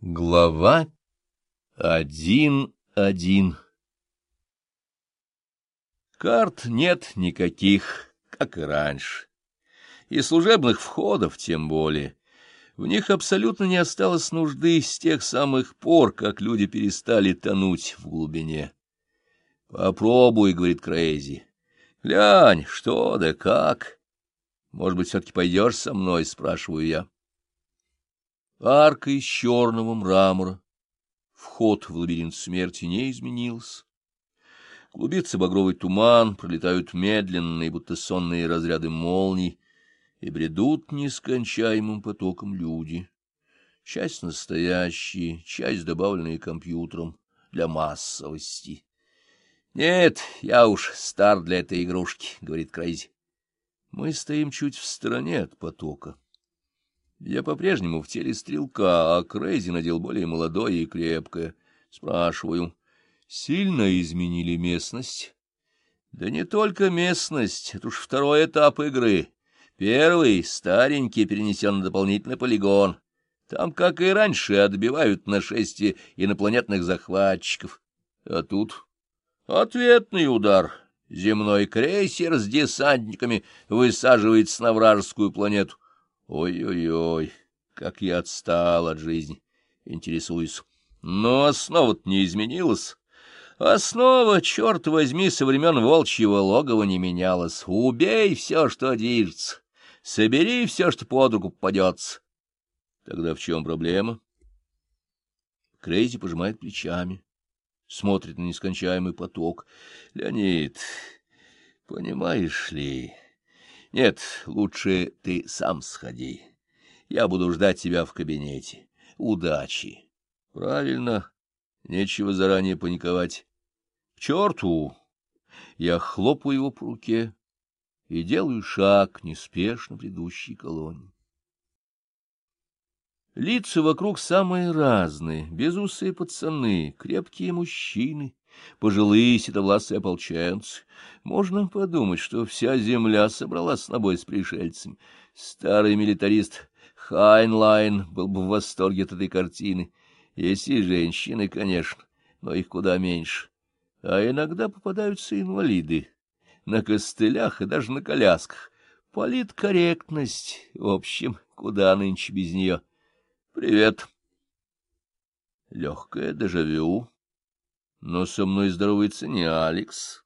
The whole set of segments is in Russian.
Глава один-один Карт нет никаких, как и раньше. И служебных входов тем более. В них абсолютно не осталось нужды с тех самых пор, как люди перестали тонуть в глубине. «Попробуй», — говорит Крейзи. «Глянь, что да как. Может быть, все-таки пойдешь со мной?» — спрашиваю я. Арка из черного мрамора. Вход в лабиринт смерти не изменился. Клубится багровый туман, пролетают медленные, будто сонные разряды молний, и бредут нескончаемым потоком люди. Часть настоящие, часть добавленные компьютером для массовости. — Нет, я уж стар для этой игрушки, — говорит Крейзи. Мы стоим чуть в стороне от потока. Я по-прежнему в теле стрелка, а Крейзи надел более молодое и крепкое. Спрашиваю, сильно изменили местность? Да не только местность, это уж второй этап игры. Первый, старенький, перенесен на дополнительный полигон. Там, как и раньше, отбивают нашествие инопланетных захватчиков. А тут ответный удар. Земной крейсер с десантниками высаживается на вражескую планету. Ой-ой-ой, как я отстал от жизни, интересуюсь. Но основа-то не изменилась. Основа, черт возьми, со времен волчьего логова не менялась. Убей все, что движется, собери все, что под руку попадется. Тогда в чем проблема? Крейзи пожимает плечами, смотрит на нескончаемый поток. Леонид, понимаешь ли... Нет, лучше ты сам сходи. Я буду ждать тебя в кабинете. Удачи. Правильно. Нечего заранее паниковать. К черту! Я хлопаю его по руке и делаю шаг неспешно предыдущей колонне. Лица вокруг самые разные, безусые пацаны, крепкие мужчины, пожилые седовласые ополченцы. Можно подумать, что вся земля собралась на бой с пришельцами. Старый милитарист Хайнлайн был бы в восторге от этой картины. Есть и женщины, конечно, но их куда меньше. А иногда попадаются инвалиды на костылях и даже на колясках. Политкорректность, в общем, куда нынче без нее. Привет. Легкое дежавю. Но со мной здоровается не Алекс.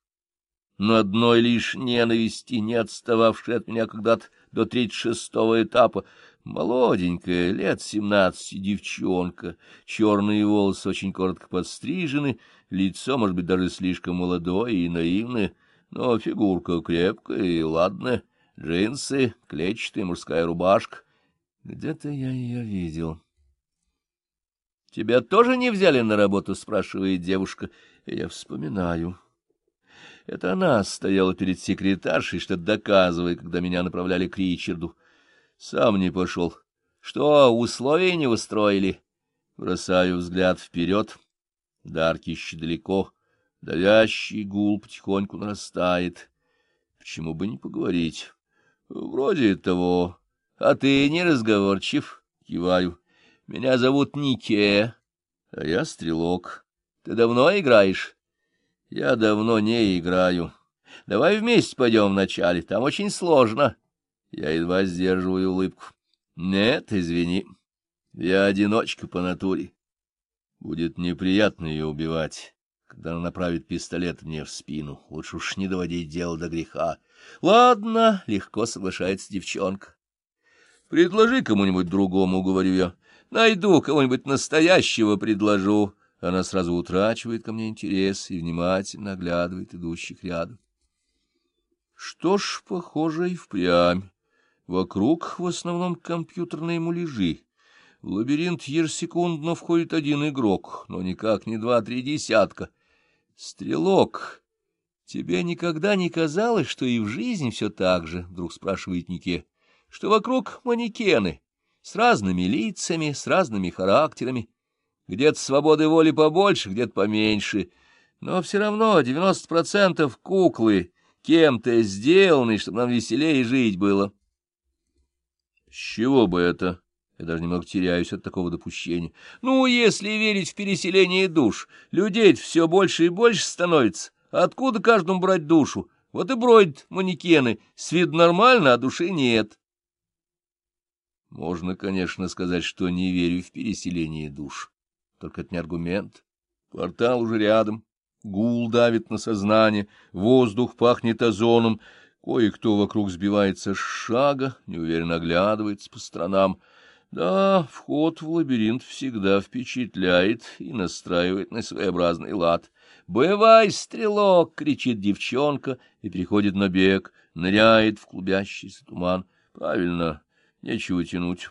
Но одной лишь ненависти, не отстававшей от меня когда-то до тридцать шестого этапа, молоденькая, лет семнадцати девчонка, черные волосы очень коротко подстрижены, лицо, может быть, даже слишком молодое и наивное, но фигурка крепкая и ладная, джинсы, клетчатая мужская рубашка. Где-то я ее видел. Тебя тоже не взяли на работу? — спрашивает девушка. Я вспоминаю. Это она стояла перед секретаршей, что-то доказывая, когда меня направляли к Ричарду. Сам не пошел. Что, условия не устроили? Бросаю взгляд вперед. Дарки еще далеко. Давящий гул потихоньку нарастает. Почему бы не поговорить? Вроде того. А ты не разговорчив? Киваю. Меня зовут Нике, а я стрелок. Ты давно играешь? Я давно не играю. Давай вместе пойдем вначале, там очень сложно. Я едва сдерживаю улыбку. Нет, извини, я одиночка по натуре. Будет неприятно ее убивать, когда она направит пистолет мне в спину. Лучше уж не доводить дело до греха. Ладно, легко соглашается девчонка. Предложи кому-нибудь другому, говорю я. Найду кого-нибудь настоящего, предложу. Она сразу утрачивает ко мне интерес и внимательно оглядывает идущих рядом. Что ж, похоже, и впрямь. Вокруг в основном компьютерные муляжи. В лабиринт ежесекундно входит один игрок, но никак не два-три десятка. Стрелок, тебе никогда не казалось, что и в жизни все так же? Вдруг спрашивает Нике. Что вокруг манекены, с разными лицами, с разными характерами. Где-то свободы воли побольше, где-то поменьше. Но все равно 90% куклы кем-то сделаны, чтобы нам веселее жить было. — С чего бы это? Я даже немного теряюсь от такого допущения. Ну, если верить в переселение душ, людей все больше и больше становится. Откуда каждому брать душу? Вот и бродят манекены. С виду нормально, а души нет. Можно, конечно, сказать, что не верю в переселение душ. Только это не аргумент. Портал уже рядом. Гул давит на сознание, воздух пахнет озоном. Кое-кто вокруг сбивается с шага, неуверенно оглядывается по сторонам. Да, вход в лабиринт всегда впечатляет и настраивает на своеобразный лад. «Бывай, стрелок!» — кричит девчонка и переходит на бег, ныряет в клубящийся туман. Правильно, нечего тянуть.